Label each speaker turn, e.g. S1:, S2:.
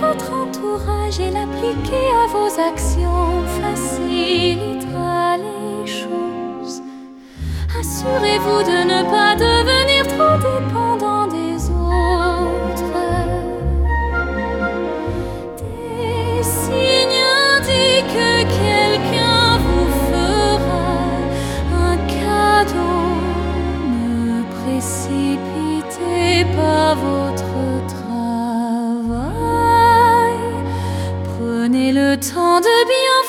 S1: votre entourage et l'appliquer à vos actions facilitera les choses. Assurez-vous de ne pas devenir trop dépendant des autres. Des signes indiquent que quelqu'un vous fera un cadeau. Ne précipitez pas votre le temps de bien